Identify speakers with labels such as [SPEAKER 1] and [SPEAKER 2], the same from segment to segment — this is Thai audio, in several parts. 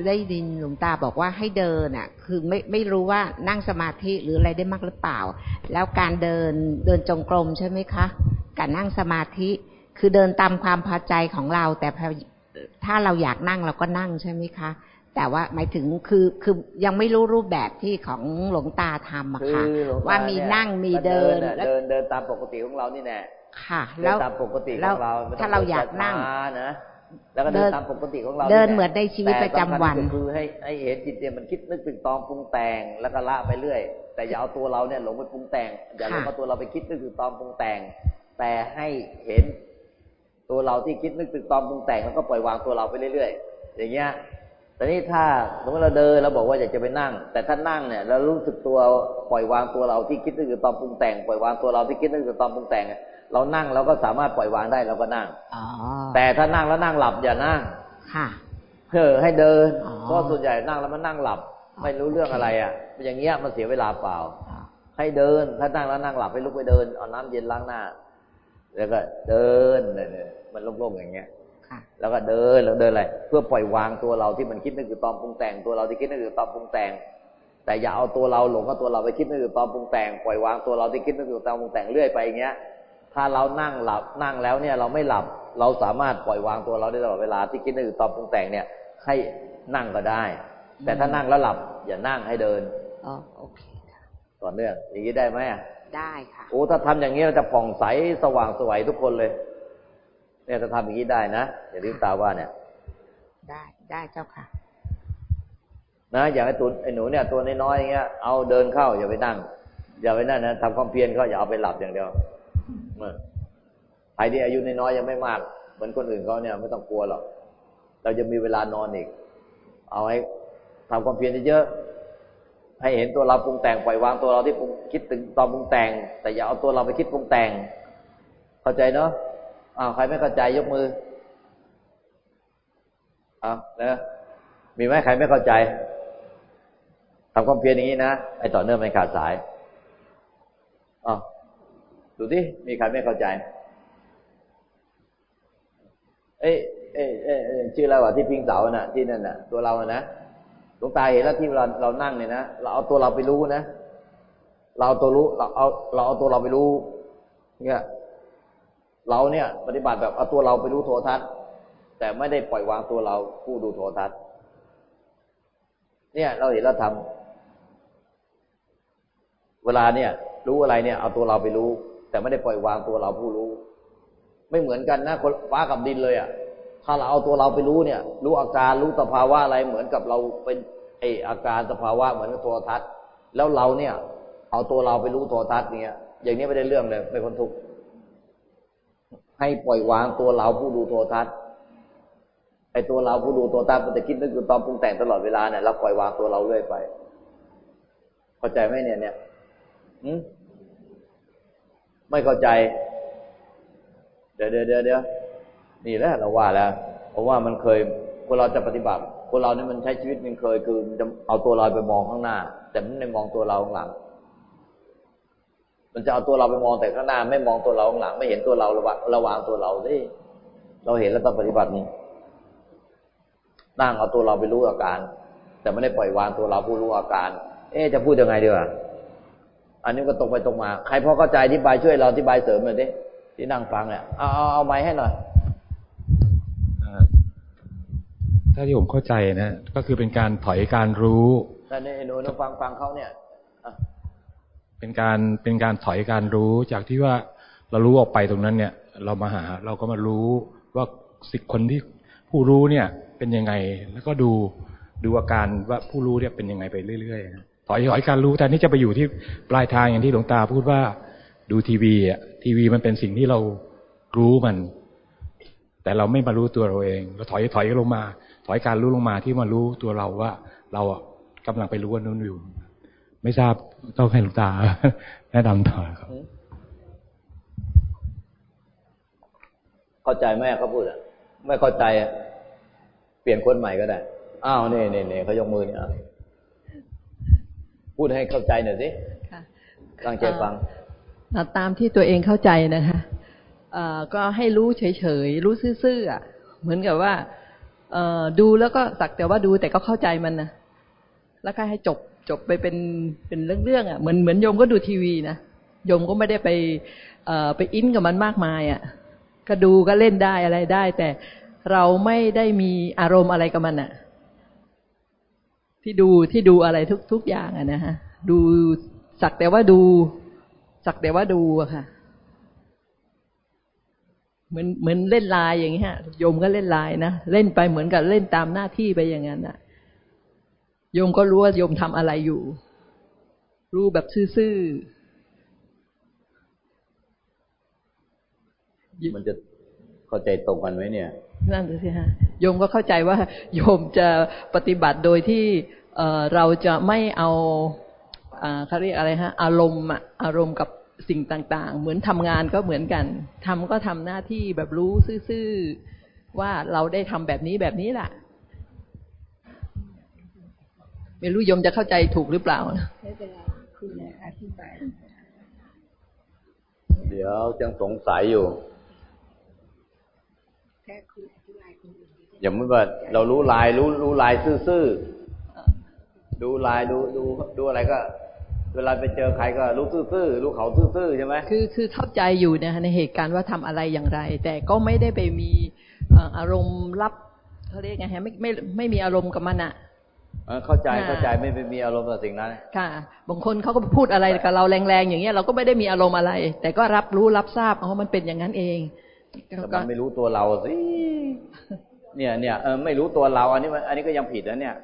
[SPEAKER 1] คือได้ดินหลวงตาบอกว่าให้เดินอะ คือไม่ไม่รู้ว่านั่งสมาธิหรืออะไรได้มากหรือเปล่า แล้วการเดินเดินจงกรมใช่ไหมคะการนั่งสมาธิ คือเดินตามความพอใจของเรา แต่ถ้าเราอยากนั่งเราก็นั่งใช่ไหมคะ แต่ว่าหมายถึงคือคือยังไม่รู้รูปแบบที่ของหลวงตาทำอะค่ะว่ามีนั่งมีเดิน
[SPEAKER 2] เดินเดินตามปกติของเรานี่แน่
[SPEAKER 1] ค่ะ
[SPEAKER 2] แล้วตามปกติของเรา
[SPEAKER 1] ถ้าเราอยากนั่ง
[SPEAKER 2] นะ แล้วก็เดินตามปกติของเรา
[SPEAKER 1] เดินเหมือนในชีวิตประจำวัน
[SPEAKER 2] คือให้ให้เห็นจิตเนี่ยมันคิดนึกตึกตองปรุงแต่งแล้วก็ละไปเรื่อย แต่อย่าเอาตัวเราเนี่ยหลงไปปรุงแต่งอย่าหลงเอาตัวเราไปคิดนึกตึกตองปรุงแต่ง แต่ให้เห็นตัวเราที่คิดนึกตึกตองปรุงแต่งแล้วก็ปล่อยวางตัวเราไปเรื่อยๆ อย่างเงี้ยแต่นี้ถ้าสมมติเราเดินเราบอกว่าอยากจะไปนั่ง แต่ถ้านั่งเนี่ยเรารู้สึกตัวปล่อยวางตัวเราที่คิดนึกตึกตองปรุงแต่งปล่อยวางตัวเราที่คิดนึกตึกตองปรุงแต่ง เรานั่งเราก็สามารถปล่อยวางได้เราก็นั่งแต่ถ้านั่งแล้วนั่งหลับอย่านั่ง
[SPEAKER 1] ค่ะ
[SPEAKER 2] เออให้เดินเพราะส่วนใหญ่นั่งแล้วมันนั่งหลับ ไม่รู้เรื่องอะไรอะ อย่างเงี้ยมันเสียเวลาเปล่า ให้เดิน ถ้านั่งแล้วนั่งหลับให้ลุกไปเดินเอาน้ำเย็นล้างหน้า แล้วก็เดินเนี่ยมันโล่งๆอย่างเงี้ยแล้วก็เดินแล้วเดินอะไรเพื่อปล่อยวางตัวเราที่มันคิดนึกคือตอมปรุงแต่งตัวเราที่คิดนึกคือตอมปรุงแต่ง แต่อย่าเอาตัวเราหลงกับตัวเราไปคิดนึกคือตอมปรุงแต่งปล่อยวางตัวเราที่คิดนึกคือตอมปรุงแต่งเรื่อยไปอย่างเงี้ย ถ้าเรานั่งหลับนั่งแล้วเนี่ยเราไม่หลับเราสามารถปล่อยวางตัวเราได้ตลอดเวลาที่คิดนึกตอบปรุงแต่งเนี่ย ให้นั่งก็ได้ แต่ถ้านั่งแล้วหลับอย่านั่งให้เดิน
[SPEAKER 1] อ๋อโอเค
[SPEAKER 2] ต่อเนื่องอย่างนี้ได้ไหม
[SPEAKER 1] ได้ค่ะ
[SPEAKER 2] โอ้ถ้าทำอย่างนี้เราจะผ่องใสสว่างสวยทุกคนเลย เนี่ยถ้าทำอย่างนี้ได้นะอย่างที่ตาว่าเนี่ย
[SPEAKER 1] ได้ได้เจ้าค่ะ
[SPEAKER 2] นะอย่างไอ้ตัวไอ้หนูเนี่ย ตัวน้อยๆอย่างเงี้ยเอาเดินเข้าอย่าไปนั่ง อย่าไปนั่นนะทำความเพียรเขาอย่าเอาไปหลับอย่างเดียว ใครที่อายุน้อยยังไม่มาก เหมือนคนอื่นเขาเนี่ย ไม่ต้องกลัวหรอก เราจะมีเวลานอนอีก เอาให้ทำความเพียรเยอะให้เห็นตัวเราปรุงแต่งปล่อยวางตัวเราที่ปรุงคิดถึงตอนปรุงแต่ง แต่อย่าเอาตัวเราไปคิดปรุงแต่ง เข้าใจเนาะอ้าวใครไม่เข้าใจยกมืออ้าวนะมีไหมใครไม่เข้าใจทำความเพียรอย่างนี้นะไอ้ต่อเนื่องไม่ขาดสายอ้าว ดูที่มีใครไม่เข้าใจ เอ้เอ้เอ้ชื่ออะไรวะที่พิงเสาน่ะ ที่นั่นน่ะ ตัวเราอะนะหลวงตาเห็นแล้วที่เราเรานั่งเนี่ยนะเราเอาตัวเราไปรู้นะเราเอาตัวรู้เราเอาเราเอาตัวเราไปรู้ เนี่ยเราเนี่ย ปฏิบัติแบบเอาตัวเราไปรู้โทรทัศน์ แต่ไม่ได้ปล่อยวางตัวเราผู้ดูโทรทัศน์ เนี่ย เราเห็นเราทำเวลาเนี่ย รู้อะไรเนี่ย เอาตัวเราไปรู้ แต่ไม่ได้ปล่อยวางตัวเราผู้รู้ ไม่เหมือนกันนะคนฟ้ากับดินเลยอะ ถ้าเราเอาตัวเราไปรู้เนี่ย รู้อาการรู้สภาวะอะไรเหมือนกับเราเป็นไออาการสภาวะเหมือนกับโทรทัศน์ แล้วเราเนี่ย เอาตัวเราไปรู้โทรทัศน์เนี่ยอย่างนี้ไม่ได้เรื่องเลยไม่คนทุกข์ให้ปล่อยวางตัวเราผู้ดูโทรทัศน์ไอตัวเราผู้ดูโทรทัศน์มันจะคิดนึกอยู่ตอนปรุงแต่งตลอดเวลาเนี่ยเราปล่อยวางตัวเราเรื่อยไปเข้าใจไหมเนี่ยเนี่ยอืม ไม่เข้าใจ เดี๋ยวเดี๋ยวเดี๋ยวนี่แหละเราว่าแล้ว เพราะว่ามันเคยคนเราจะปฏิบัติ คนเรานี่มันใช้ชีวิตมันเคยคือมันจะเอาตัวเราไปมองข้างหน้า แต่ไม่ได้มองตัวเราข้างหลัง มันจะเอาตัวเราไปมองแต่ข้างหน้า ไม่มองตัวเราข้างหลัง ไม่เห็นตัวเราระวางระวางตัวเราสิเราเห็นแล้วต้องปฏิบัตินี้นั่งเอาตัวเราไปรู้อาการ แต่ไม่ได้ปล่อยวางตัวเราผู้รู้อาการ เอ๊จะพูดยังไงดีวะ อันนี้ก็ตรงไปตรงมา ใครพอเข้าใจอธิบายช่วยเราอธิบายเสริมหน่อยดิที่นั่งฟังเนี่ยเอาเอาเอาไม้ให้หน่อย
[SPEAKER 3] ถ้าที่ผมเข้าใจนะก็คือเป็นการถอยการรู้
[SPEAKER 2] แต่ในหนูนฟังฟังเขาเนี่ย
[SPEAKER 3] เป็นการเป็นการถอยการรู้จากที่ว่าเรารู้ออกไปตรงนั้นเนี่ย เรามาหา เราก็มารู้ว่าสิทธิคนที่ผู้รู้เนี่ย เป็นยังไง แล้วก็ดูดูอาการว่าผู้รู้เนี่ยเป็นยังไงไปเรื่อยๆ ถอยถอยการรู้แต่นี่จะไปอยู่ที่ปลายทางอย่างที่หลวงตาพูดว่าดูทีวีอะทีวีมันเป็นสิ่งที่เรารู้มัน แต่เราไม่มารู้ตัวเราเองเราถอยถอยลงมา ถอยการรู้ลงมาที่มารู้ตัวเราว่า เราอะกำลังไปรู้ว่านู้นอยู่ไม่ทราบต้องให้หลวงตาแนะนำต่อครับ
[SPEAKER 2] เข้าใจแม่เขาพูดอะไม่เข้าใจอะเปลี่ยนคนใหม่ก็ได้อ้าวนี่นี่นี่เขายกมือเนี่ย พูดให้เข้าใจหน่อยสิตั้งใจฟัง
[SPEAKER 4] ตามที่ตัวเองเข้าใจนะคะก็ให้รู้เฉยๆ รู้ซื่อๆเหมือนกับว่าเอ่อดูแล้วก็สักแต่ว่าดูแต่ก็เข้าใจมันนะแล้วก็ให้จบจบไปเป็นเป็นเรื่องๆอะเหมือนเหมือนโยมก็ดูทีวีนะโยมก็ไม่ได้ไปเอ่อไปอินกับมันมากมายอะก็ดูก็เล่นได้อะไรได้ แต่เราไม่ได้มีอารมณ์อะไรกับมันอะ ที่ดูที่ดูอะไรทุกทุกอย่างอะนะฮะดูสักแต่ว่าดู สักแต่ว่าดูอะค่ะ เหมือนเหมือนเล่นลายอย่างนี้ฮะโยมก็เล่นลายนะเล่นไปเหมือนกับเล่นตามหน้าที่ไปอย่างนั้นอะโยมก็รู้ว่าโยมทำอะไรอยู่ รู้แบบซื่อ
[SPEAKER 2] ๆมันจะเข้าใจตรงกันไหมเนี่ย
[SPEAKER 4] นั่นสิฮะโยมก็เข้าใจว่า โยมจะปฏิบัติโดยที่เเราจะไม่เอาเขาเรียกอะไรฮะ อารมณ์อารมณ์กับสิ่งต่าง ๆ เหมือนทำงานก็เหมือนกันทำก็ทำหน้าที่แบบรู้ซื่อๆว่าเราได้ทำแบบนี้แบบนี้แหละไม่รู้ยมจะเข้าใจถูกหรือเปล่าไม่เป็นไรคุณอธิบาย
[SPEAKER 2] เดี๋ยวยังสงสัยอยู่แค่คุณ อธิบายคุณอย่างเมื่อเรารู้ลาย รู้รู้ลายซื่อๆดูลายดูดูดูอะไรก็ เวลาไปเจอใครก็รู้ซื่อๆรู้เขาซื่อๆใช่ไหม
[SPEAKER 4] คือคือเข้าใจอยู่นะในเหตุการณ์ว่าทำอะไรอย่างไร แต่ก็ไม่ได้ไปมีอารมณ์รับเขาเรียกไงฮะไม่ไม่ไม่มีอารมณ์กับมันอะ
[SPEAKER 2] เข้าใจเข้าใจไม่ไปมีอารมณ์กับสิ่งนั้น
[SPEAKER 4] ค่ะบางคนเขาก็พูดอะไรกับเราแรงๆอย่างเงี้ยเราก็ไม่ได้มีอารมณ์อะไร แต่ก็รับรู้รับทราบอ๋อมันเป็นอย่างนั้นเอง
[SPEAKER 2] แต่มันไม่รู้ตัวเราสิ เนี่ยเนี่ยเออไม่รู้ตัวเรา อันนี้อันนี้ก็ยังผิดนะเนี่ย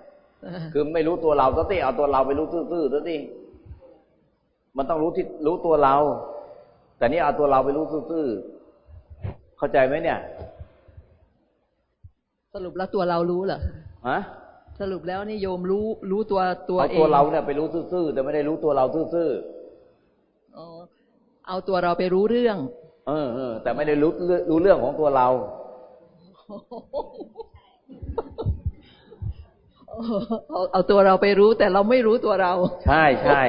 [SPEAKER 2] คือไม่รู้ตัวเราซะสิเอาตัวเราไปรู้ซื่อๆซะสิมันต้องรู้ที่รู้ตัวเรา แต่นี่เอาตัวเราไปรู้ซื่อๆเข้าใจไหมเนี่ย
[SPEAKER 4] สรุปแล้วตัวเรารู้เหรอ
[SPEAKER 2] ฮะ
[SPEAKER 4] สรุปแล้วนี่โยมรู้รู้ตัวตัว
[SPEAKER 2] เองเอาตัวเราเนี่ยไปรู้ซื่อๆแต่ไม่ได้รู้ตัวเราซื่อ
[SPEAKER 4] ๆอ๋อเอาตัวเราไปรู้เรื่อง
[SPEAKER 2] เออเออแต่ไม่ได้รู้รู้เรื่องของตัวเรา
[SPEAKER 4] เอาเอาตัวเราไปรู้แต่เราไม่รู้ตัวเรา
[SPEAKER 2] ใช่ใช่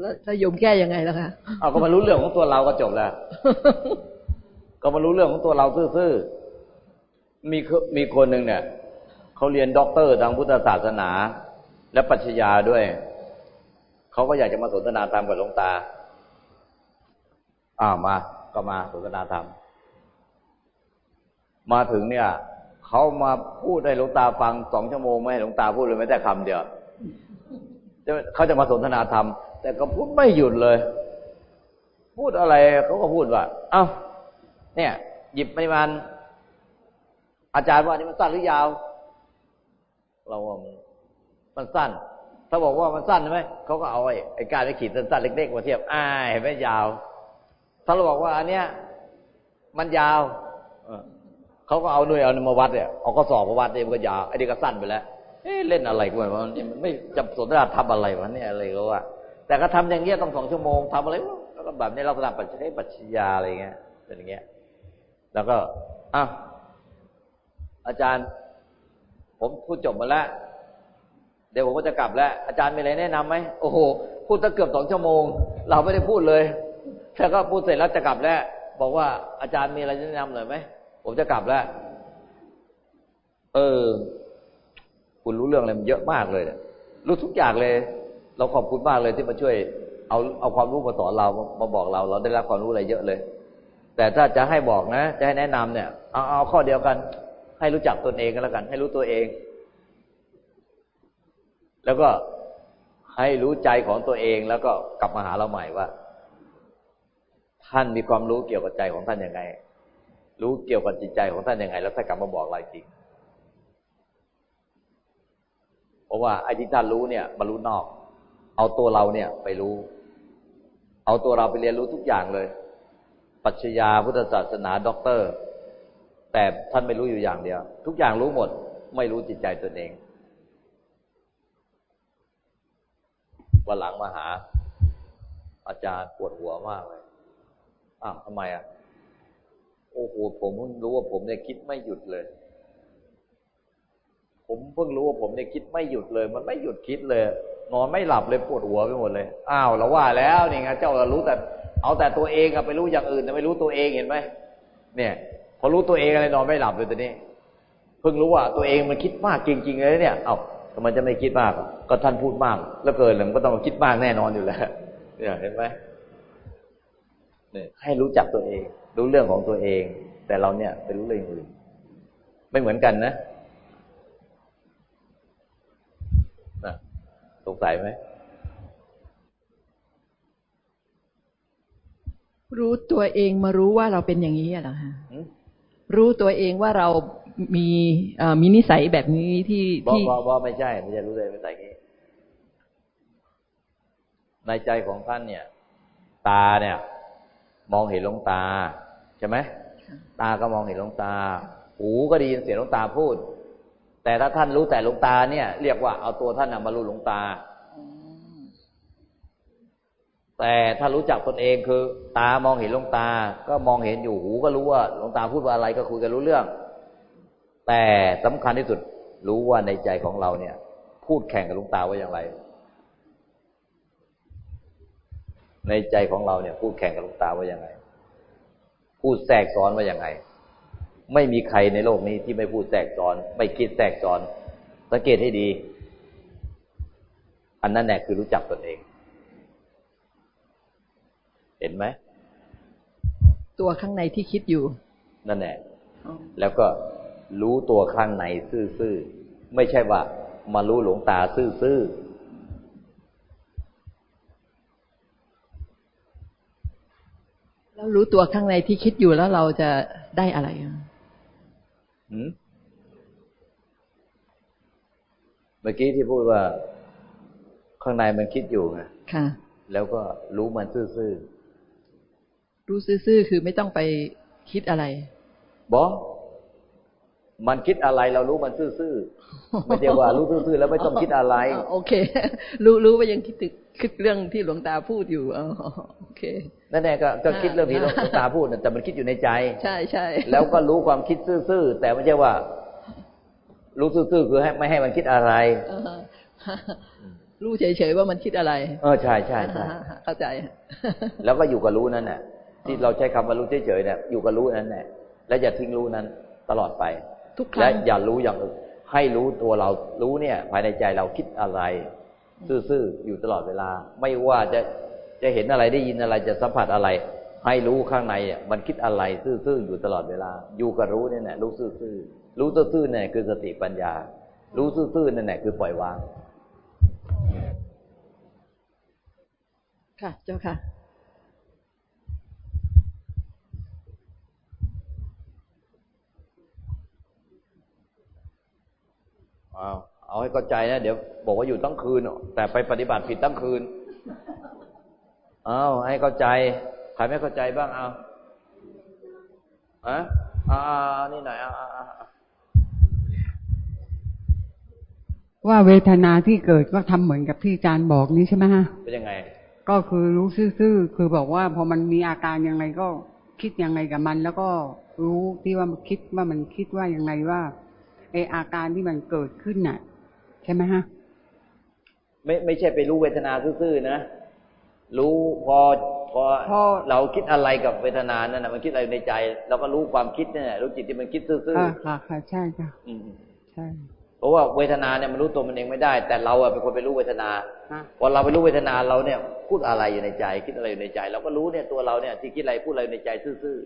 [SPEAKER 4] แล้วโยมแก้ยังไงล่ะคะ
[SPEAKER 2] เอาก็มารู้เรื่องของตัวเราก็จบแล้ว ก็มารู้เรื่องของตัวเราซื่อๆมีมีคนหนึ่งเนี่ยเขาเรียนด็อกเตอร์ทางพุทธศาสนา และปัชญาด้วยเขาก็อยากจะมาสนทนาธรรมกับหลวงตาอ้าวมา ก็มาสนทนาธรรม มาถึงเนี่ยเขามาพูดให้หลวงตาฟังสองชั่วโมงไม่ให้หลวงตาพูดเลยแม้แต่คำเดียวเขาจะมาสนทนาธรรม แต่ก็พูดไม่หยุดเลย พูดอะไรเขาก็พูดว่า เอ้าเนี่ย หยิบปริมาณอาจารย์ว่านี่มันสั้นหรือยาว เราว่ามันสั้น ถ้าบอกว่ามันสั้นใช่ไหมเขาก็เอาไอ้ไอ้การไปขีดสั้นๆเล็กๆมาเทียบอ้าเห็นไหมยาว ถ้าเราบอกว่าอันเนี้ยมันยาว เขาก็เอาหน่วยเอามาวัดเนี่ยเอาก็สอบมาวัดเนี่ยมันก็ยาวไอ้นี่ก็สั้นไปแล้วเอ๊ะเล่นอะไรกันวะมันไม่จำสนทนาทำอะไรวะเนี่ยอะไรก็ว่า แต่ก็ทำอย่างเงี้ยต้องสองชั่วโมงทำอะไรแล้วก็แบบนี้เราสนับปัจจัยปัจจยาอะไรเงี้ยเป็นอย่างเงี้ย แล้วก็อ้าวอาจารย์ ผมพูดจบมาแล้วเดี๋ยวผมก็จะกลับแล้ว อาจารย์มีอะไรแนะนํำไหมโอ้โหพูดตั้งเกือบสองชั่วโมง เราไม่ได้พูดเลยแต่ก็พูดเสร็จแล้วจะกลับแล้ว บอกว่าอาจารย์มีอะไรแนะนำหน่อยไหม ผมจะกลับแล้ว เออ คุณรู้เรื่องอะไรมันเยอะมากเลยรู้ทุกอย่างเลย เราขอบคุณมากเลยที่มาช่วย เอาเอาความรู้มาสอนเรามาบอกเรา เราได้รับความรู้อะไรเยอะเลย แต่ถ้าจะให้บอกนะ จะให้แนะนำเนี่ย เอาเอาข้อเดียวกัน ให้รู้จักตนเองกันแล้วกัน ให้รู้ตัวเอง แล้วก็ให้รู้ใจของตัวเองแล้วก็กลับมาหาเราใหม่ว่า ท่านมีความรู้เกี่ยวกับใจของท่านยังไง รู้เกี่ยวกับจิตใจของท่านยังไง แล้วถ้านกลับมาบอกเราจริงเพราะว่าไอ้ที่ท่านรู้เนี่ยมารู้นอก เอาตัวเราเนี่ยไปรู้ เอาตัวเราไปเรียนรู้ทุกอย่างเลย ปัจจญาพุทธศาสนาด็อกเตอร์ แต่ท่านไม่รู้อยู่อย่างเดียว ทุกอย่างรู้หมด ไม่รู้จิตใจตนเองวันหลังมาหา อาจารย์ปวดหัวมากเลย อ้าวทำไมอะ โอ้โหผมเพิ่งรู้ว่าผมเนี่ยคิดไม่หยุดเลย ผมเพิ่งรู้ว่าผมเนี่ยคิดไม่หยุดเลย มันไม่หยุดคิดเลย นอนไม่หลับเลยปวดหัวไปหมดเลยอ้าวเราว่าแล้วนี่ไงเจ้าเรารู้แต่ เอาแต่ตัวเองอะไปรู้อย่างอื่นแต่ไม่รู้ตัวเองเห็นไหมเนี่ย พอรู้ตัวเองอะไรนอนไม่หลับเลยตอนนี้เพิ่งรู้ว่าตัวเองมันคิดมากจริงๆเลยเนี่ยเอ้าทำไมจะไม่คิดมาก ก็ท่านพูดมาก แล้วเกินเลยมันก็ต้องคิดมากแน่นอนอยู่แล้วเนี่ยเห็นไหมเนี่ยให้รู้จักตัวเอง รู้เรื่องของตัวเอง แต่เราเนี่ยไปรู้เรื่องอื่น ไม่เหมือนกันนะนะสงสัยไหม
[SPEAKER 4] รู้ตัวเองมารู้ว่าเราเป็นอย่างนี้เหรอฮะ
[SPEAKER 2] หืม
[SPEAKER 4] รู้ตัวเองว่าเรามีเอ่อมีนิสัยแบบนี้ที่
[SPEAKER 2] บอก
[SPEAKER 4] ที่
[SPEAKER 2] บอกบอกไม่ใช่ไม่ใช่รู้เลยไม่ใช่งี้ในใจของท่านเนี่ย ตาเนี่ย มองเห็นหลวงตาใช่ไหมตาก็มองเห็นหลวงตา หูก็ได้ยินเสียงหลวงตาพูด แต่ถ้าท่านรู้แต่หลวงตาเนี่ย เรียกว่าเอาตัวท่านน่ะมารู้หลวงตา แต่ถ้ารู้จักตนเองคือ ตามองเห็นหลวงตา ก็มองเห็นอยู่หูก็รู้ว่าหลวงตาพูดว่าอะไรก็คุยกันรู้เรื่อง แต่สำคัญที่สุดรู้ว่าในใจของเราเนี่ย พูดแข่งกับหลวงตาว่าอย่างไร ในใจของเราเนี่ย พูดแข่งกับหลวงตาว่าอย่างไร พูดแทรกซ้อนว่าอย่างไรไม่มีใครในโลกนี้ที่ไม่พูดแทรกซ้อน ไม่คิดแทรกซ้อน สังเกตให้ดี อันนั้นแหละคือรู้จักตนเอง เห็นไหม
[SPEAKER 4] ตัวข้างในที่คิดอยู่
[SPEAKER 2] นั่นแหละแล้วก็รู้ตัวข้างในซื่อๆ ไม่ใช่ว่ามารู้หลวงตาซื่อ
[SPEAKER 4] แล้วรู้ตัวข้างในที่คิดอยู่แล้วเราจะได้อะไรอะ
[SPEAKER 2] ๆหืมเมื่อกี้ที่พูดว่า ข้างในมันคิดอยู่ไง
[SPEAKER 4] ค่ะ
[SPEAKER 2] แล้วก็รู้มันซื่อ
[SPEAKER 4] รู้ซื่อๆ คือไม่ต้องไปคิดอะไร
[SPEAKER 2] ๆบอกมันคิดอะไรเรารู้มันซื่อๆ ไม่ใช่ว่ารู้ซื่อๆ แล้วไม่ต้องคิดอะไร
[SPEAKER 4] อ๋อโอเค รู้รู้ว่ายังคิดถึงคิดเรื่องที่หลวงตาพูดอยู่อ๋อโอเค
[SPEAKER 2] นั่นแหละก็ก็คิดเรื่องที่หล
[SPEAKER 4] อ่า
[SPEAKER 2] วงตาพูดน่ะแต่มันคิดอยู่ในใจ
[SPEAKER 4] ใช่ใช่
[SPEAKER 2] แล้วก็รู้ความคิดซื่อๆแต่ไม่ใช่ว่า รู้ซื่อๆคือให้ไม่ให้มันคิดอะไร
[SPEAKER 4] เออรู้เฉยๆว่ามันคิดอะไร
[SPEAKER 2] เออใช่ใช่ใช่
[SPEAKER 4] เข้าใจ
[SPEAKER 2] แล้วก็อยู่กับรู้นั่นแหละที่เราใช้คำว่ารู้เฉยๆเนี่ยอยู่กับรู้นั้นแหละแล้วอย่าทิ้งรู้นั้นตลอดไป
[SPEAKER 4] ทุกค
[SPEAKER 2] และ
[SPEAKER 4] รั้ง
[SPEAKER 2] อย่ารู้อย่างอื่นให้รู้ตัวเรารู้เนี่ย ภายในใจเราคิดอะไร ซื่อๆอยู่ตลอดเวลา ไม่ว่าจะ จะเห็นอะไรได้ยินอะไรจะสัมผัสอะไร ให้รู้ข้างในเนี่ยมันคิดอะไรซื่อๆอยู่ตลอดเวลา อยู่กับรู้เนี่ยแหละรู้ซื่อๆรู้ซื่อๆเนี่ยคือสติปัญญา รู้ซื่อๆนั่นแหละคือปล่อยวาง
[SPEAKER 4] ค่ะ เจ้าค่ะ
[SPEAKER 2] เอาเอาให้เข้าใจนะ เดี๋ยวบอกว่าอยู่ทั้งคืน แต่ไปปฏิบัติผิดทั้งคืน เอาให้เข้าใจใครไม่เข้าใจบ้างเอาอะอ่านี่หน่อยอ่าอ่าอ่า
[SPEAKER 5] ว่าเวทนาที่เกิดก็ทำเหมือนกับที่อาจารย์บอกนี้ใช่ไหมฮะ
[SPEAKER 2] เป็นยังไง
[SPEAKER 5] ก็คือรู้ซื่อๆคือบอกว่าพอมันมีอาการยังไงก็คิดยังไงกับมัน แล้วก็รู้ที่ว่ามันคิดว่ามันคิดว่ายังไงว่าไออาการที่มันเกิดขึ้นน่ะ ใช่ไหมฮะ
[SPEAKER 2] ไม่ไม่ใช่ไปรู้เวทนาซื่อๆนะ รู้พอพอ
[SPEAKER 5] พอ
[SPEAKER 2] เราคิดอะไรกับเวทนานั่นนะมันคิดอะไรในใจเราก็รู้ความคิดนั่นแหละรู้จิตที่มันคิดซื่อ
[SPEAKER 5] อ่าค่ะค่ะใช่ค่ะ
[SPEAKER 2] ๆอืม
[SPEAKER 5] ใช่
[SPEAKER 2] เพราะว่าเวทนาเนี่ยมันรู้ตัวมันเองไม่ได้ แต่เราอะเป็นคนไปรู้เวทนา
[SPEAKER 5] ฮะ
[SPEAKER 2] พอเราไปรู้เวทนาเราเนี่ย พูดอะไรอยู่ในใจ คิดอะไรอยู่ในใจ เราก็รู้เนี่ยตัวเราเนี่ยที่คิดอะไรพูดอะไรในใจซื่อ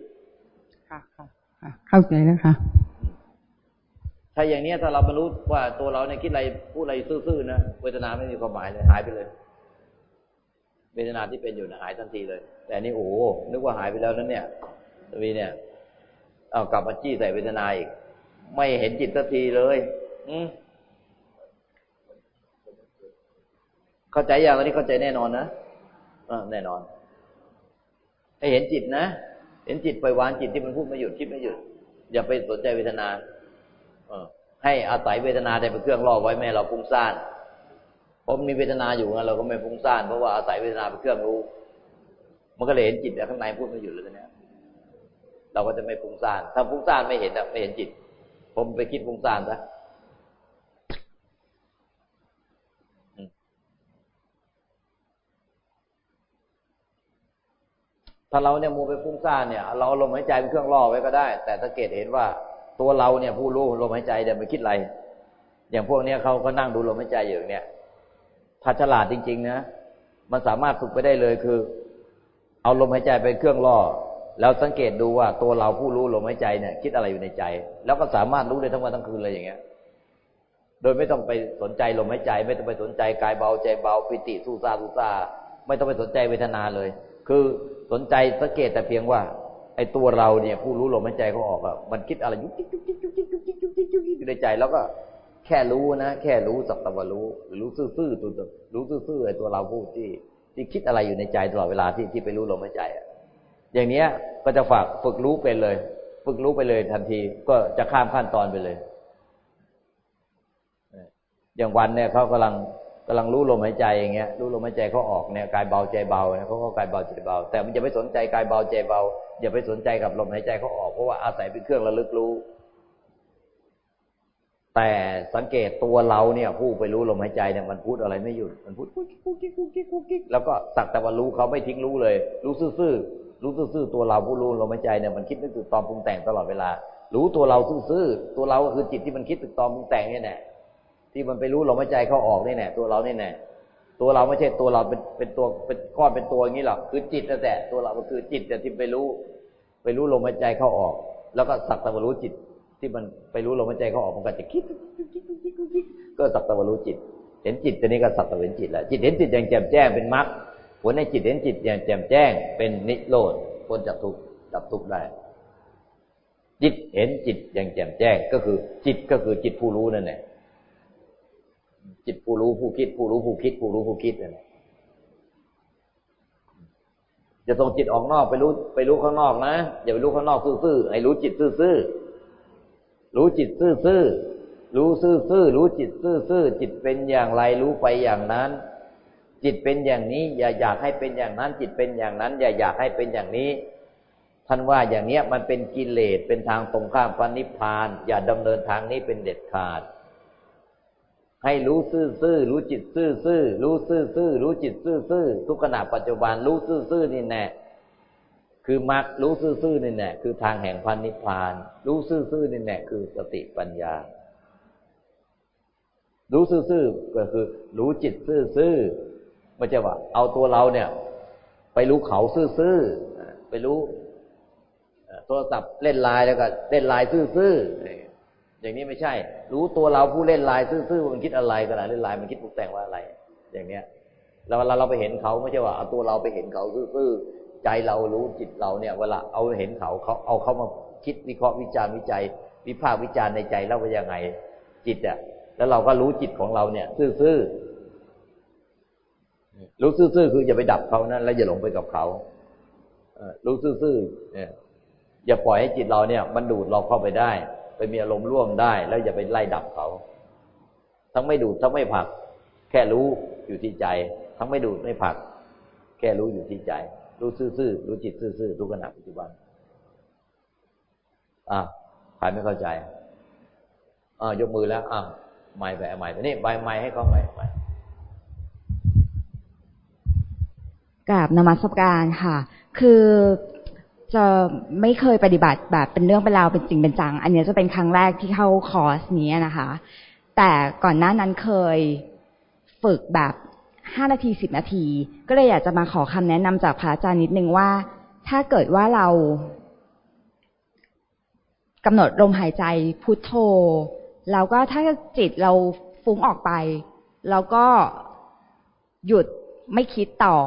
[SPEAKER 5] ค่ะค่ะค่ะเข้าใจแล้วค่ะ
[SPEAKER 2] ๆถ้าอย่างเนี้ยถ้าเราไม่รู้ว่าตัวเราเนี่ยคิดอะไรพูดอะไรซื่อๆนะเวทนาไม่มีความหมายเลยหายไปเลยเวทนาที่เป็นอยู่นะหายทันทีเลย แต่นี่โอ้โหนึกว่าหายไปแล้วนั้นเนี่ยทวีเนี่ย เอากลับมาจี้ใส่เวทนาอีก ไม่เห็นจิตสักทีเลย อืมเข้าใจอย่างนี้เข้าใจแน่นอนนะอแน่นอน ให้เห็นจิตนะ เห็นจิตปล่อยวางจิตที่มันพูดไม่หยุดคิดไม่หยุด อย่าไปสนใจเวทนา เออให้อาศัยเวทนาได้เป็นเครื่องล่อไว้แม่เราฟุ้งซ่าน พราะมันมีเวทนาอยู่งั้นเราก็ไม่ฟุ้งซ่านเพราะว่าอาศัยเวทนาเป็นเครื่องรู้ มันก็เลยเห็นจิตข้างในพูดไม่หยุดเลยตอนเนี้ยเราก็จะไม่ฟุ้งซ่าน ถ้าฟุ้งซ่านไม่เห็นอะไม่เห็นจิต ผมไปคิดฟุ้งซ่านซะถ้าเราเนี่ยมัวไปฟุ้งซ่านเนี่ย เราลมหายใจเป็นเครื่องล่อไว้ก็ได้ แต่สังเกตเห็นว่าตัวเราเนี่ยผู้รู้ลมหายใจเดี๋ยวไปคิดอะไร อย่างพวกเนี้ยเขาก็นั่งดูลมหายใจอยู่เนี่ย ถ้าฉลาดจริง ๆ นะ มันสามารถฝึกไปได้เลยคือ เอาลมหายใจเป็นเครื่องล่อ แล้วสังเกตดูว่าตัวเราผู้รู้ลมหายใจเนี่ย คิดอะไรอยู่ในใจ แล้วก็สามารถรู้ได้ทั้งวันทั้งคืนเลยอย่างเงี้ย โดยไม่ต้องไปสนใจลมหายใจ ไม่ต้องไปสนใจกายเบาใจเบาปิติสู้ซาสู้ซาไม่ต้องไปสนใจเวทนาเลย คือสนใจสังเกตแต่เพียงว่าไอ้ตัวเราเนี่ยผู้รู้ลมหายใจเขาออกอะมันคิดอะไรยุกยิกยุกยิกยุกยิกยุกยิกยุกยิกอยู่ในใจ แล้วก็ แค่รู้นะ แค่รู้สักตะวันรู้หรือรู้ซื่อๆตัวรู้ซื่อๆไอ้ตัวเราผู้ที่ ที่คิดอะไรอยู่ในใจตลอดเวลาที่ที่ไปรู้ลมหายใจอะอย่างเนี้ยก็จะฝากฝึกรู้เป็นเลย ฝึกรู้ไปเลยทันที ก็จะข้ามขั้นตอนไปเลย อย่างวันเนี่ยเขากำลังกำลังรู้ลมหายใจอย่างเงี้ยรู้ลมหายใจเข้าออกเนี่ยกายเบาใจเบาเขาก็กายเบาใจเบา แต่มันจะไม่สนใจกายเบาใจเบาอย่าไปสนใจกับลมหายใจเข้าออกเพราะว่าอาศัยเป็นเครื่องระลึกรู้ แต่สังเกตตัวเราเนี่ยผู้ไปรู้ลมหายใจเนี่ยมันพูดอะไรไม่หยุด มันพูดกุ๊กกิ๊กกุ๊กกิ๊กกุ๊กกิ๊กกุ๊กกิ๊กแล้วก็สักแต่ว่ารู้เขาไม่ทิ้งรู้เลย รู้ซื่อๆรู้ซื่อๆตัวเราผู้รู้ลมหายใจเนี่ยมันคิดนึกตรึกตรองปรุงแต่งตลอดเวลา รู้ตัวเราซื่อๆตัวเราก็คือจิตที่มันคิดตึกตอมปรุงแต่งนี่แหละที่มันไปรู้ลมหายใจเข้าออกนี่แน่ตัวเรานี่แน่ตัวเราไม่ใช่ตัวเราเป็นเป็นตัวเป็นก้อนเป็นตัวอย่างนี้หรอกคือจิตนั่นแหละตัวเราก็คือจิตแต่ที่ไปรู้ ไปรู้ลมหายใจเข้าออก แล้วก็สักแต่ว่ารู้จิต ที่มันไปรู้ลมหายใจเขาออกมันก็จะคิดก็สักต่ว่ารู้จิต เห็นจิตตัวนี้ก็สักต่เห็นจิตแล้วจิตเห็นจิตอย่างแจ่มแจ้งเป็นมรรคผลในจิตเห็นจิตอย่างแจ่มแจ้ง เป็นนิโรธพ้นจากทุกข์ดับทุกข์ได้ จิตเห็นจิตอย่างแจ่มแจ้งก็คือ จิตก็คือจิตผู้รู้นั่นแหละจิตผู้รู้ผู้คิด ผู้รู้ผู้คิด ผู้รู้ผู้คิดนั่นแหละจะส่งจิตออกนอกไปรู้ไปรู้ข้างนอกนะอย่าไปรู้ข้างนอกซื่อๆให้รู้จิตซื่อๆ รู้จิตซื่อๆรู้ซื่อๆรู้จิตซื่อๆจิตเป็นอย่างไรรู้ไปอย่างนั้น จิตเป็นอย่างนี้ อย่าอยากให้เป็นอย่างนั้น จิตเป็นอย่างนั้น อย่าอยากให้เป็นอย่างนี้ ท่านว่าอย่างเนี้ยมันเป็นกิเลสเป็นทางตรงข้ามพระนิพพาน อย่าดำเนินทางนี้เป็นเด็ดขาด ให้รู้ซื่อๆรู้จิตซื่อๆรู้ซื่อๆรู้จิตซื่อๆทุกขณะปัจจุบันรู้ซื่อๆนี่แน่ คือมรรครู้ซื่อๆนี่แน่คือทางแห่งพันนิพพาน รู้ซื่อๆนี่แน่คือสติปัญญา รู้ซื่อๆก็คือ รู้จิตซื่อๆไม่ใช่ว่า เอาตัวเราเนี่ย ไปรู้เขาซื่อๆไปรู้โทรศัพท์เล่นไลน์แล้วก็ เล่นไลน์ซื่อๆอย่างนี้ไม่ใช่ รู้ตัวเราผู้เล่นไลายซื่อๆมันคิดอะไรขณะเล่นไลายมันคิดปรุงแต่งว่าอะไร อย่างเนี้ยแล้วเวลาเราไปเห็นเขาไม่ใช่ว่าเอาตัวเราไปเห็นเขาซื่อๆ ใจเรารู้จิตเราเนี่ยเวลาเอาเห็นเขาเขาเอาเขามาคิดวิเคราะห์วิจารณ์วิจัย วิพากษ์วิจารณ์ในใจเราว่ายังไง จิตอะแล้วเราก็รู้จิตของเราเนี่ย ซื่อๆรู้ซื่อๆคืออย่าไปดับเขานะแล้วอย่าหลงไปกับเขารู้ซื่อๆเนี่ยอย่าปล่อยให้จิตเราเนี่ย มันดูดเราเข้าไปได้ ไปมีอารมณ์ร่วมได้ แล้วอย่าไปไล่ดับเขา ทั้งไม่ดูดทั้งไม่ผัก แค่รู้อยู่ที่ใจ ทั้งไม่ดูดไม่ผัก แค่รู้อยู่ที่ใจ รู้ซื่อๆรู้จิตซื่อๆรู้ขณะปัจจุบันอะใครไม่เข้าใจอ่ายกมือแล้วอะไม่ไปใหม่ไปนี่ใบไม้ให้เขาใหม่ใหม่
[SPEAKER 6] กราบนมัสการค่ะ คือจะไม่เคยปฏิบัติแบบเป็นเรื่องเป็นราวเป็นจริงเป็นจัง อันนี้จะเป็นครั้งแรกที่เข้าคอร์สนี้นะคะ แต่ก่อนหน้านั้นเคยฝึกแบบ ห้านาทีสิบนาที ก็เลยอยากจะมาขอคำแนะนำจากพระอาจารย์นิดนึงว่า ถ้าเกิดว่าเรากำหนดลมหายใจพุทโธแล้วก็ถ้าจิตเราฟุ้งออกไป แล้วก็หยุดไม่คิดต่อ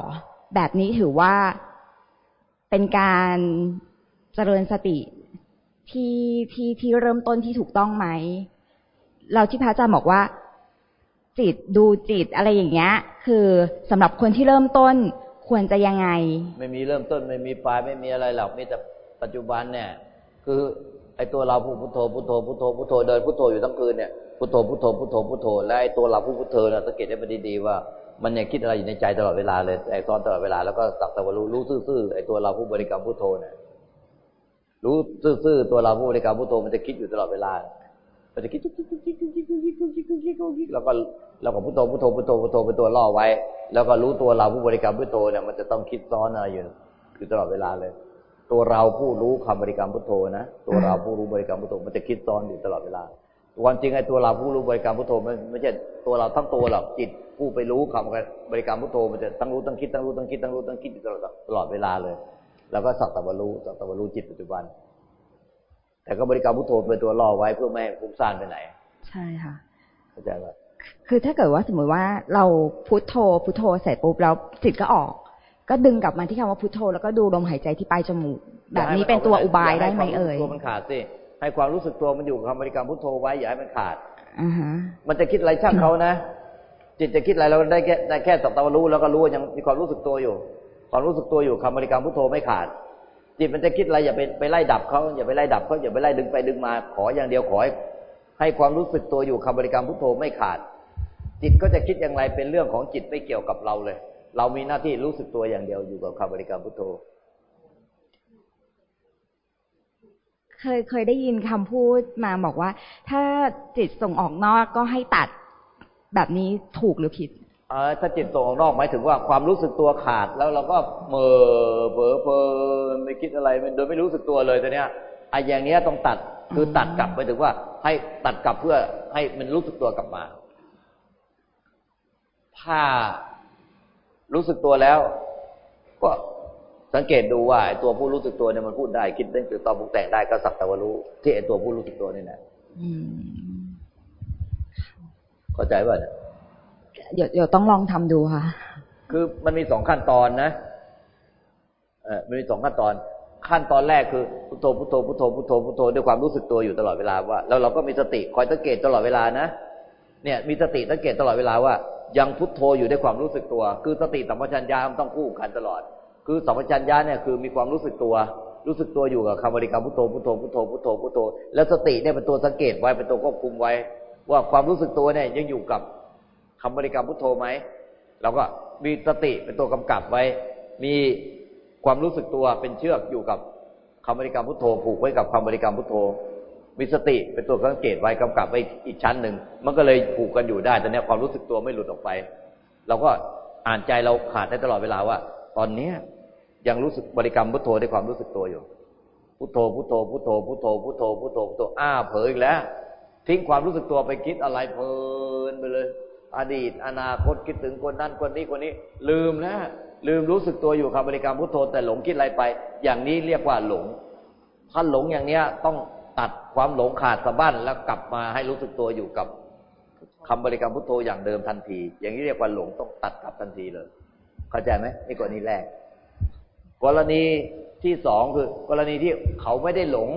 [SPEAKER 6] แบบนี้ถือว่าเป็นการเจริญสติที่ที่ที่เริ่มต้นที่ถูกต้องไหม เราที่พระอาจารย์บอกว่า จิตดูจิตอะไรอย่างเงี้ย คือสำหรับคนที่เริ่มต้นควรจะยังไง
[SPEAKER 2] ไม่มีเริ่มต้นไม่มีปลายไม่มีอะไรหรอกมีแต่ปัจจุบันเนี่ย คือไอ้ตัวเราพูดพุทโธพุทโธพุทโธพุทโธเดินพุทโธอยู่ทั้งคืนเนี่ยพุทโธพุทโธพุทโธพุทโธและไอ้ตัวเราพูดพุทโธเนี่ยสังเกตได้ดีๆว่ามันยังคิดอะไรอยู่ในใจตลอดเวลาเลยไอ้ซ้อนตลอดเวลาแล้วก็สักแต่ว่ารู้รู้ซื่อๆไอ้ตัวเราผู้บริกรรมพุทโธเนี่ยรู้ซื่อๆตัวเราผู้บริกรรมพุทโธมันจะคิดอยู่ตลอดเวลา มันจะคิดแล้วก็แล้วก็พุทโธพุทโธพุทโธพุทโธเป็นตัวล่อไว้ แล้วก็รู้ตัวเราผู้บริกรรมพุทโธเนี่ยมันจะต้องคิดซ้อนอะไรอยู่อยู่ตลอดเวลาเลย ตัวเราผู้รู้คำบริกรรมพุทโธนะตัวเราผู้รู้บริกรรมพุทโธมันจะคิดซ้อนอยู่ตลอดเวลาความจริงไอ้ตัวเราผู้รู้บริกรรมพุทโธมันไม่ใช่ตัวเราทั้งตัวหรอกจิตผู้ไปรู้คำบริกรรมพุทโธมันจะตั้งรู้ตั้งคิดตั้งรู้ตั้งคิดตั้งรู้ตั้งคิดอยู่ตลอดตลอดเวลาเลย แล้วก็สักตะวันรู้สักตะวันรู้จิตปัจจุบัน แต่ก็บริกรรมพุทโธเป็นตัวล่อไว้เพื่อไม่ให้ฟุ้งซ่านไปไหน
[SPEAKER 6] ใช่ค่ะ
[SPEAKER 2] เข้าใจไหม
[SPEAKER 6] คือถ้าเกิดว่าสมมติว่าเราพุทโธพุทโธเสร็จปุ๊บแล้วจิตก็ออก ก็ดึงกลับมาที่คำว่าพุทโธแล้วก็ดูลมหายใจที่ปลายจมูกแบบนี้เป็นตัวอุบายได้ไหมเอ่ย
[SPEAKER 2] ตัวมันขาดสิให้ความรู้สึกตัวมันอยู่กับคำบริกรรมพุทโธไว้อย่าให้มันขาด
[SPEAKER 6] อ่าฮะ
[SPEAKER 2] มันจะคิดอะไรช่างเขานะ จิตจะคิดอะไรเราได้แค่ได้แค่สัตว์รู้แล้วก็รู้ยังมีความรู้สึกตัวอยู่ ความรู้สึกตัวอยู่คำบริกรรมพุทโธไม่ขาด จิตมันจะคิดอะไรอย่าไปไปไล่ดับเขาอย่าไปไล่ดับเขาอย่าไปไล่ดึงไปดึงมา ขออย่างเดียวขอให้ให้ความรู้สึกตัวอยู่คำบริกรรมพุทโธไม่ขาด จิตก็จะคิดอย่างไรเป็นเรื่องของจิตไม่เกี่ยวกับเราเลย เรามีหน้าที่รู้สึกตัวอย่างเดียวอยู่กับคำบริกรรมพุทโธ
[SPEAKER 6] เคยเคยได้ยินคำพูดมาบอกว่า ถ้าจิตส่งออกนอกก็ให้ตัดแบบนี้ถูกหรือผิด
[SPEAKER 2] เออถ้าจิตส่งออกนอกหมายถึงว่าความรู้สึกตัวขาด แล้วเราก็เมื่อเผลอเพลินไม่คิดอะไรโดยไม่รู้สึกตัวเลยตัวเนี้ยไอ้อย่างเนี้ยต้องตัดคือตัดกลับไปถึงว่า ให้ตัดกลับเพื่อให้มันรู้สึกตัวกลับมา ถ้ารู้สึกตัวแล้ว ก็สังเกตดูว่าไอ้ตัวผู้รู้สึกตัวเนี่ยมันพูดได้คิดได้คือตอบปรุงแต่งได้ก็สักแต่ว่ารู้ ที่ไอ้ตัวผู้รู้สึกตัวนี่แหละเข้าใจป่ะเนี่ย
[SPEAKER 6] เดี๋ยวเดี๋ยวต้องลองทำดูค่ะ
[SPEAKER 2] คือมันมีสองขั้นตอนนะเออมันมีสองขั้นตอน ขั้นตอนแรกคือพุทโธพุทโธพุทโธพุทโธพุทโธด้วยความรู้สึกตัวอยู่ตลอดเวลาว่าแล้วเราก็มีสติคอยสังเกตตลอดเวลานะเนี่ย มีสติสังเกตตลอดเวลาว่า ยังพุทโธอยู่ด้วยความรู้สึกตัว คือสติสัมปชัญญะมันต้องคู่กันตลอด คือสัมปชัญญะเนี่ยคือมีความรู้สึกตัวรู้สึกตัวอยู่กับคำบริกรรมพุทโธพุทโธพุทโธพุทโธพุทโธแล้วสติเนี่ยเป็นตัวสังเกตไว้เป็นตัวควบคุมไว้ ว่าความรู้สึกตัวเนี่ยยังอยู่กับ คำบริกรรมพุทโธไหมเราก็มีสติเป็นตัวกำกับไว้ มีความรู้สึกตัวเป็นเชือกอยู่กับคำบริกรรมพุทโธผูกไว้กับคำบริกรรมพุทโธ มีสติเป็นตัวสังเกตไว้กำกับไว้อีกชั้นหนึ่งมันก็เลยผูกกันอยู่ได้แต่เนี้ยความรู้สึกตัวไม่หลุดออกไป เราก็อ่านใจเราขาดได้ตลอดเวลาว่า ตอนเนี้ยยังรู้สึกบริกรรมพุทโธด้วยความรู้สึกตัวอยู่พุทโธพุทโธพุทโธพุทโธพุทโธพุทโธพุทโธอ้าเผยอีกแล้ว ทิ้งความรู้สึกตัวไปคิดอะไรเพลินไปเลย อดีต อนาคตคิดถึงคนนั้นคนนี้คนนี้ ลืมแล้วลืมรู้สึกตัวอยู่คำบริกรรมพุทโธแต่หลงคิดอะไรไป อย่างนี้เรียกว่าหลง ถ้าหลงอย่างเนี้ยต้องตัดความหลงขาดสะบั้นแล้วกลับมาให้รู้สึกตัวอยู่กับคำบริกรรมพุทโธอย่างเดิมทันที อย่างนี้เรียกว่าหลงต้องตัดกลับทันทีเลย เข้าใจไหมนี่กรณีแรก กรณีที่สองคือ กรณีที่เขาไม่ได้หลง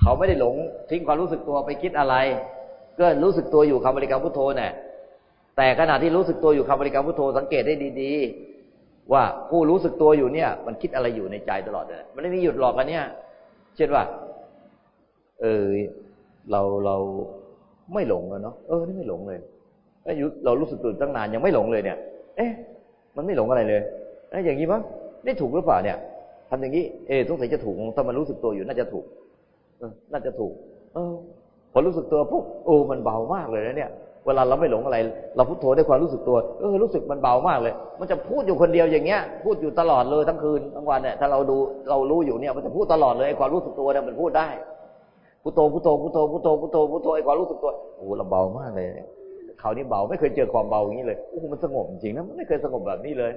[SPEAKER 2] เขาไม่ได้หลงทิ้งความรู้สึกตัวไปคิดอะไร ก็รู้สึกตัวอยู่คำบริกรรมพุทโธเนี่ย แต่ขณะที่รู้สึกตัวอยู่คำบริกรรมพุทโธสังเกตได้ดีๆ ว่าผู้รู้สึกตัวอยู่เนี่ย มันคิดอะไรอยู่ในใจตลอดเลยมันไม่มีหยุดหลอกกันเนี่ย เช่นว่า เออเราเราไม่หลงแล้วเนาะเออนี่ไม่หลงเลยเรารู้สึกตัวตั้งนานยังไม่หลงเลยเนี่ย เอ๊ะ มันไม่หลงอะไรเลยไอ้อย่างนี้มั้งนี่ถูกหรือเปล่าเนี่ยทำอย่างนี้ เออสงสัยจะถูกถ้ามันรู้สึกตัวอยู่น่าจะถูกเออน่าจะถูก เออ พอรู้สึกตัวปุ๊บโอ้มันเบามากเลยนะเนี่ย เวลาเราไม่หลงอะไร เราพุทโธด้วยความรู้สึกตัวเออรู้สึกมันเบามากเลย มันจะพูดอยู่คนเดียวอย่างเงี้ย พูดอยู่ตลอดเลยทั้งคืนทั้งวันเนี่ยถ้าเราดูเรารู้อยู่เนี่ยมันจะพูดตลอดเลยไอ้ความรู้สึกตัวเนี่ยมันพูดได้พุทโธพุทโธพุทโธพุทโธพุทโธพุทโธไอ้ความรู้สึกตัวโอ้เราเบามากเลยเขาวนี่เบาไม่เคยเจอความเบาอย่างนี้เลยโอ้มันสงบจริงนะไม่เคยสงบแบบนี้เลย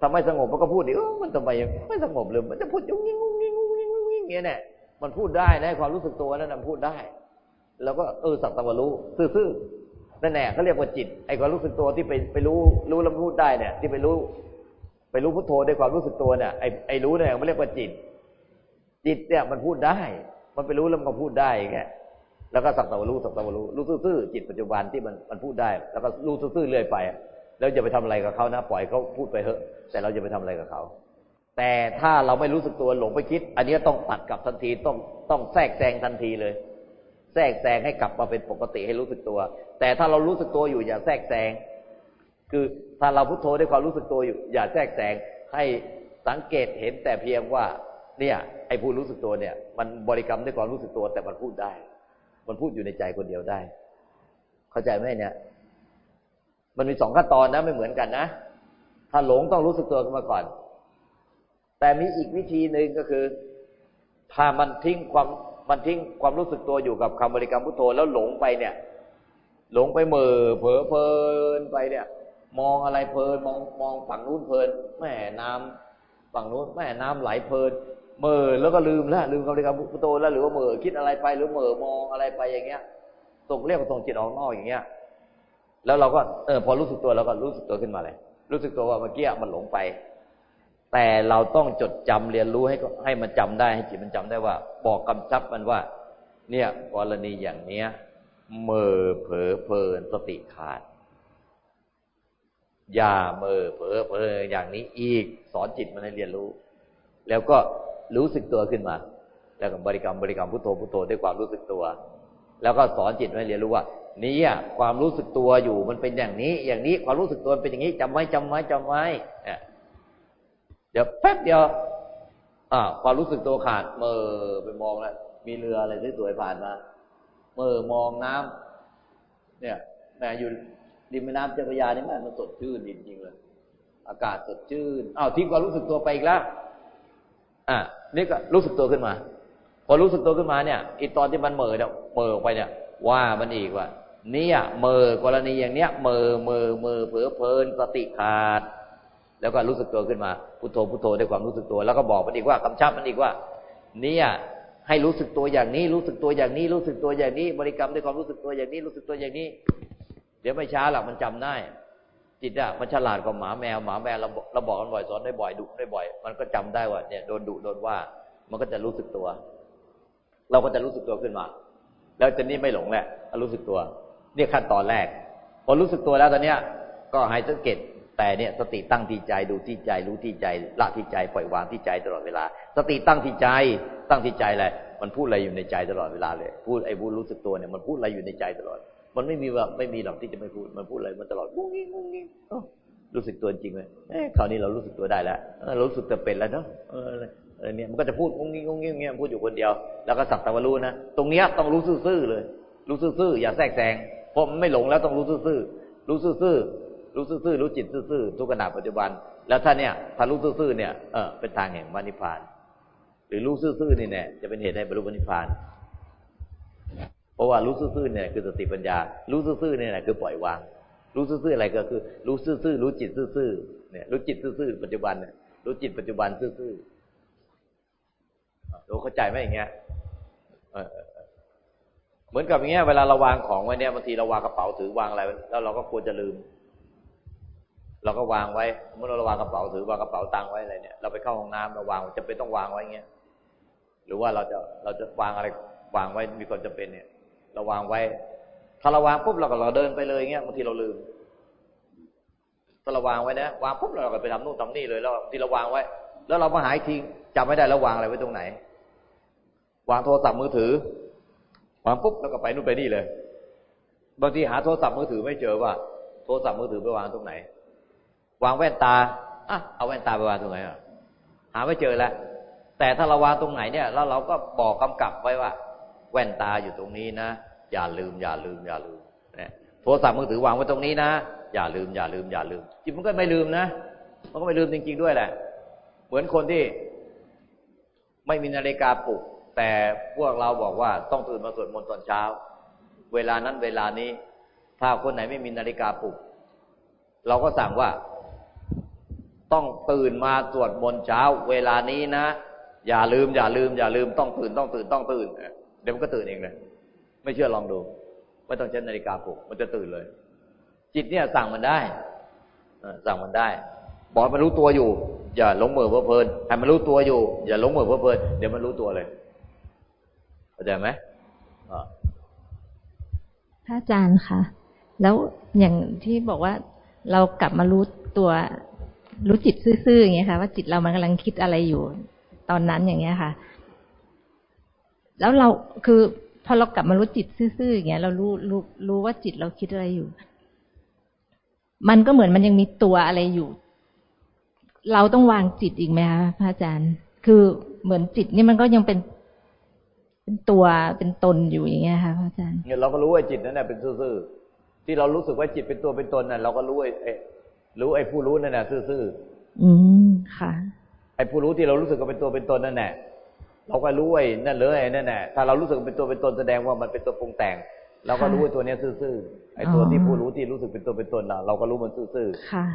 [SPEAKER 2] ถ้าไมสงบมันก็พูดดิเออมันทำไมไม่สงบเลยมันจะพูดยุ่งยิ่งงุ้งยิ่งงุ้งยิ่งงุ้งยิ่งเงี้ยเนี่ยมันพูดได้นะความรู้สึกตัวนั่นมันพูดได้ แล้วก็เออสักตะวันรู้ซื่อๆ นั่นแหละเขาเรียกว่าจิต ไอ้ความรู้สึกตัวที่ไปไปรู้รู้แล้วพูดได้เนี่ย ที่ไปรู้ ไปรู้พุทโธด้วยความรู้สึกตัวเนี่ยไอ้ไอ้รู้เนี่ยมันเรียกว่าจิต จิตเนี่ยมันพูดได้ มันไปรู้แล้วมันก็พูดได้แกแล้วก็สักตะวันรู้สักตะวันรู้รู้ซื่อจิตปัจจุบันที่มันมันพูดได้ แล้วก็รู้ซื่อๆเรื่อยไป แล้วจะไปทำอะไรกับเขานะ ปล่อยเขาพูดไปเถอะ แต่เราจะไปทำอะไรกับเขาแต่ถ้าเราไม่รู้สึกตัวหลงไปคิด อันนี้ต้องตัดกับทันทีต้องต้องแทรกแซงทันทีเลย แทรกแซงให้กลับมาเป็นปกติให้รู้สึกตัว แต่ถ้าเรารู้สึกตัวอยู่อย่าแทรกแซงคือถ้าเราพุโทโธด้วยความรู้สึกตัวอยู่ อย่าแทรกแซงให้สังเกตเห็นแต่เพียงว่าเนี่ยไอ้ผู้รู้สึกตัวเนี่ย มันบริกรรมด้วยความรู้สึกตัว แต่มันพูดได้ มันพูดอยู่ในใจคนเดียวได้ เข้าใจไหมเนี่ย มันมีสองขั้นตอนนะไม่เหมือนกันนะถ้าหลงต้องรู้สึกตัวขึ้นมาก่อน แต่มีอีกวิธีหนึ่งก็คือ ถ้ามันทิ้งความ มันทิ้งความรู้สึกตัวอยู่กับคำบริกรรมพุทโธแล้วหลงไปเนี่ย หลงไปเมื่อเผลอเพลินไปเนี่ย มองอะไรเพลินมองมองฝั่งนู้นเพลินแม่น้ำฝั่งนู้นแม่น้ำไหลเพลินเมื่อแล้วก็ลืมแล้วลืมคำบริกรรมพุทโธแล้วหรือว่าเมื่อคิดอะไรไปหรือเมื่อมองอะไรไปอย่างเงี้ยส่งเรียกว่าส่งจิตออกนอกอย่างเงี้ย แล้วเราก็เออพอรู้สึกตัวเราก็รู้สึกตัวขึ้นมาเลย รู้สึกตัวว่าเมื่อกี้มันหลงไป แต่เราต้องจดจำเรียนรู้ให้ให้มันจำได้ให้จิตมันจำได้ว่า บอกกำชับมันว่า เนี่ยกรณีอย่างเนี้ยเมื่อเผลอเพลินสติขาด อย่าเมื่อเผลอเพลินอย่างนี้อีกสอนจิตมันให้เรียนรู้ แล้วก็รู้สึกตัวขึ้นมา แล้วก็บริกรรมบริกรรมพุทโธพุทโธด้วยความรู้สึกตัว แล้วก็สอนจิตให้เรียนรู้ว่านี่อะความรู้สึกตัวอยู่มันเป็นอย่างนี้ อย่างนี้ความรู้สึกตัวเป็นอย่างนี้จำไว้จำไว้จำไว้ เดี๋ยวแป๊บเดียวอ่าความรู้สึกตัวขาดเมื่อไปมองแล้วมีเรืออะไรสวยๆผ่านมาเมื่อมองน้ำเนี่ยแม่อยู่ริมแม่น้ำเจ้าพระยานี่แม่มันสดชื่นจริงๆเลย อากาศสดชื่นอ้าวทิ้งความรู้สึกตัวไปอีกแล้วอะนี่ก็รู้สึกตัวขึ้นมา พอรู้สึกตัวขึ้นมาเนี่ยอีตอนที่มันเมื่อเนี่ยเมื่อออกไปเนี่ย ว่ามันอีกว่าเนี่ยเมื่อกรณีอย่างเนี้ยเมื่อเมื่อเมื่อเผลอเพลินสติขาด แล้วก็รู้สึกตัวขึ้นมาพุทโธพุทโธด้วยความรู้สึกตัว แล้วก็บอกมันอีกว่ากำชับมันอีกว่า เนี่ยให้รู้สึกตัวอย่างนี้ รู้สึกตัวอย่างนี้ รู้สึกตัวอย่างนี้ บริกรรมด้วยความรู้สึกตัวอย่างนี้ รู้สึกตัวอย่างนี้ เดี๋ยวไม่ช้าหรอกมันจำได้ จิตอะมันฉลาดกว่าหมาแมวหมาแมวเราเราบอกกันบ่อยสอนได้บ่อยดุได้บ่อย มันก็จำได้ว่าเนี่ยโดนดุโดนว่า มันก็จะรู้สึกตัว เราก็จะรู้สึกตัวขึ้นมา แล้วจะนี้ไม่หลงแหละรู้สึกตัว เนี่ยขั้นตอนแรก พอรู้สึกตัวแล้วตอนเนี้ย ก็หายสังเกต แต่เนี่ยสติตั้งที่ใจดูที่ใจรู้ที่ใจละที่ใจปล่อยวางที่ใจตลอดเวลา สติตั้งที่ใจตั้งที่ใจอะไรมันพูดอะไรอยู่ในใจตลอดเวลาเลย พูดไอ้พูดรู้สึกตัวเนี่ยมันพูดอะไรอยู่ในใจตลอด มันไม่มีว่าไม่มีหรอกที่จะไม่พูดมันพูดอะไรมันตลอดงุ้งงิ้งงุ้งงิ้งรู้สึกตัวจริงเลยเอ้คราวนี้เรารู้สึกตัวได้แล้วเรารู้สึกจะเป็นแล้วเนาะเออเนี่ยมันก็จะพูดงุ้งงิ้งงุ้งงิ้งเงี้ยพูดอยู่คนเดียว แล้วก็สักต่ว่ารู้นะตรงเนี้ยต้องรู้ซื่อๆเลย รู้ซื่อๆอย่าแทรกแซงเพราะมันไม่หลงแล้วต้องรู้ซื่อๆรู้ซื่อๆ รู้ซื่อๆรู้จิตซื่อๆทุกขณะปัจจุบัน แล้วถ้าเนี่ยถ้ารู้ซื่อๆเนี่ยเออเป็นทางแห่งมรรคผาน หรือรู้ซื่อๆนี่แน่จะเป็นเหตุให้บรรลุมรรคผาน เพราะว่ารู้ซื่อๆเนี่ยคือสติปัญญา รู้ซื่อๆเนี่ยคือปล่อยวาง รู้ซื่อๆอะไรก็คือ รู้ซื่อๆรู้จิตซื่อๆเนี่ยรู้จิตซื่อๆปัจจุบันเนี่ยรู้จิตปัจจุบันซื่อๆเราเข้าใจไหมอย่างเงี้ยเหมือนกับอย่างเงี้ยเวลาเราวางของไว้เนี่ยบางทีเราวางกระเป๋าถือวางอะไร แล้วเราก็ควรจะลืม เราก็วางไว้เมื่อเราวางกระเป๋าถือวางกระเป๋าตังไว้อะไรเนี่ยเราไปเข้าห้องน้ำเราวางจะเป็นต้องวางไว้เงี้ยหรือว่าเราจะเราจะวางอะไรวางไว้มีคนจะเป็นเนี่ย เราวางไว้ ถ้าเราวางปุ๊บเราก็เราเดินไปเลยเงี้ยบางทีเราลืมถ้าเราวางไว้นะวางปุ๊บเราก็ไปทำนู่นทำนี่เลยแล้วที่เราวางไว้ แล้วเรามาหายทิ้งจำไม่ได้แล้ววางอะไรไว้ตรงไหน วางโทรศัพท์มือถือ วางปุ๊บแล้วก็ไปนู่นไปนี่เลยบางทีหาโทรศัพท์มือถือไม่เจอว่า โทรศัพท์มือถือไปวางตรงไหน วางแว่นตาอะเอาแว่นตาไปวางตรงไหนอะหาไม่เจอแล้วแต่ถ้าเราวางตรงไหนเนี่ยแล้วเราก็บอกกำกับไว้ว่า แว่นตาอยู่ตรงนี้นะอย่าลืม อย่าลืม อย่าลืมเนี่ยโทรศัพท์มือถือวางไว้ตรงนี้นะอย่าลืม อย่าลืม อย่าลืมจิตมันก็ไม่ลืมนะมันก็ไม่ลืมจริง ๆด้วยแหละ เหมือนคนที่ไม่มีนาฬิกาปลุก แต่พวกเราบอกว่าต้องตื่นมาสวดมนต์ตอนเช้า เวลานั้นเวลานี้ ถ้าคนไหนไม่มีนาฬิกาปลุก เราก็สั่งว่า ต้องตื่นมาสวดมนต์เช้า เวลานี้นะ อย่าลืม อย่าลืม อย่าลืมต้องตื่นต้องตื่นต้องตื่นเดี๋ยวมันก็ตื่นเองเลยไม่เชื่อลองดูไม่ต้องใช้นาฬิกาปลุกมันจะตื่นเลย จิตเนี่ยสั่งมันได้สั่งมันได้ บอกมันรู้ตัวอยู่ อย่าหลงเมือเพลินให้มันรู้ตัวอยู่ อย่าหลงเมือเพลินเดี๋ยวมันรู้ตัวเลยเข้าใจไหม
[SPEAKER 7] พระอาจารย์คะแล้วอย่างที่บอกว่าเรากลับมารู้ตัว รู้จิตซื่อๆอย่างเงี้ยค่ะ ว่าจิตเรามันกำลังคิดอะไรอยู่ ตอนนั้นอย่างเงี้ยค่ะ แล้วเราคือพอเรากลับมารู้จิตซื่อๆอย่างเงี้ย เรารู้รู้รู้ว่าจิตเราคิดอะไรอยู่ มันก็เหมือนมันยังมีตัวอะไรอยู่ เราต้องวางจิตอีกไหมคะพระอาจารย์ คือเหมือนจิตนี่มันก็ยังเป็นเป็นตัวเป็นตนอยู่อย่างเงี้ยค่ะพระอาจารย์
[SPEAKER 2] เนี่ยเราก็รู้ไอ้จิตนั่นแหละเป็นซื่อๆที่เรารู้สึกว่าจิตเป็นตัวเป็นตนน่ะเราก็รู้ไอ้ รู้ไอ้ผู้รู้นั่นแหละซื่อ
[SPEAKER 7] ๆอืมค่ะ
[SPEAKER 2] ไอ้อ้ผู้รู้ที่เรารู้สึกว่าเป็นตัวเป็นตนนั่นแหละเราก็รู้ไอ้นั่นเลยไอ้นั่นแหละถ้าเรารู้สึกเป็นตัวเป็นตนแสดงว่ามันเป็นตัวปรุงแต่ง เราก็รู้ไอ้ตัวเนี้ยซื่อๆไอ้ตัวที่ผู้รู้ที่รู้สึกเป็นตัวเป็นตนเราก็รู้มันซื่อๆ
[SPEAKER 7] ค่ะ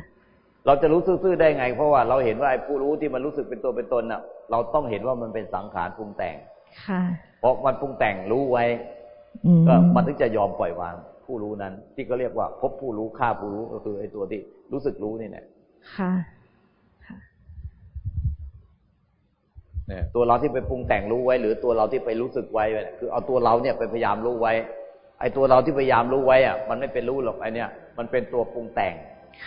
[SPEAKER 2] เราจะรู้ซื่อๆได้ไง เพราะว่าเราเห็นว่าไอ้ผู้รู้ที่มันรู้สึกเป็นตัวเป็นตนน่ะ เราต้องเห็นว่ามันเป็นสังขารปรุงแต่ง
[SPEAKER 7] ค่ะ
[SPEAKER 2] เพราะมันปรุงแต่งรู้ไว้
[SPEAKER 7] อืม
[SPEAKER 2] ก็มันถึงจะยอมปล่อยวางผู้รู้นั้น ที่ก็เรียกว่าพบผู้รู้ฆ่าผู้รู้ก็คือไอ้ตัวที่ รู้สึกรู้นี่แหละ
[SPEAKER 7] ค่ะ
[SPEAKER 2] เนี่ยตัวเราที่ไปปรุงแต่งรู้ไว้ หรือตัวเราที่ไปรู้สึกไว้เนี่ยคือเอาตัวเราเนี่ยไปพยายามรู้ไว้ ไอ้ตัวเราที่พยายามรู้ไว้อะมันไม่เป็นรู้หรอกไอ้เนี่ยมันเป็นตัวปรุงแต่ง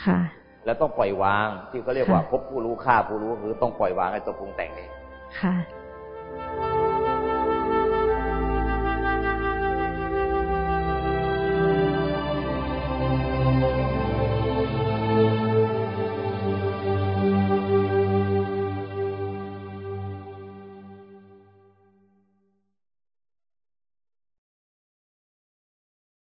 [SPEAKER 7] ค่ะ
[SPEAKER 2] แล้วต้องปล่อยวางที่เขาเรียกว่า
[SPEAKER 7] ค่ะ
[SPEAKER 2] พบผู้รู้ฆ่าผู้รู้ก็คือต้องปล่อยวางไอ้ตัวปรุงแต่งนี้
[SPEAKER 7] ค่ะ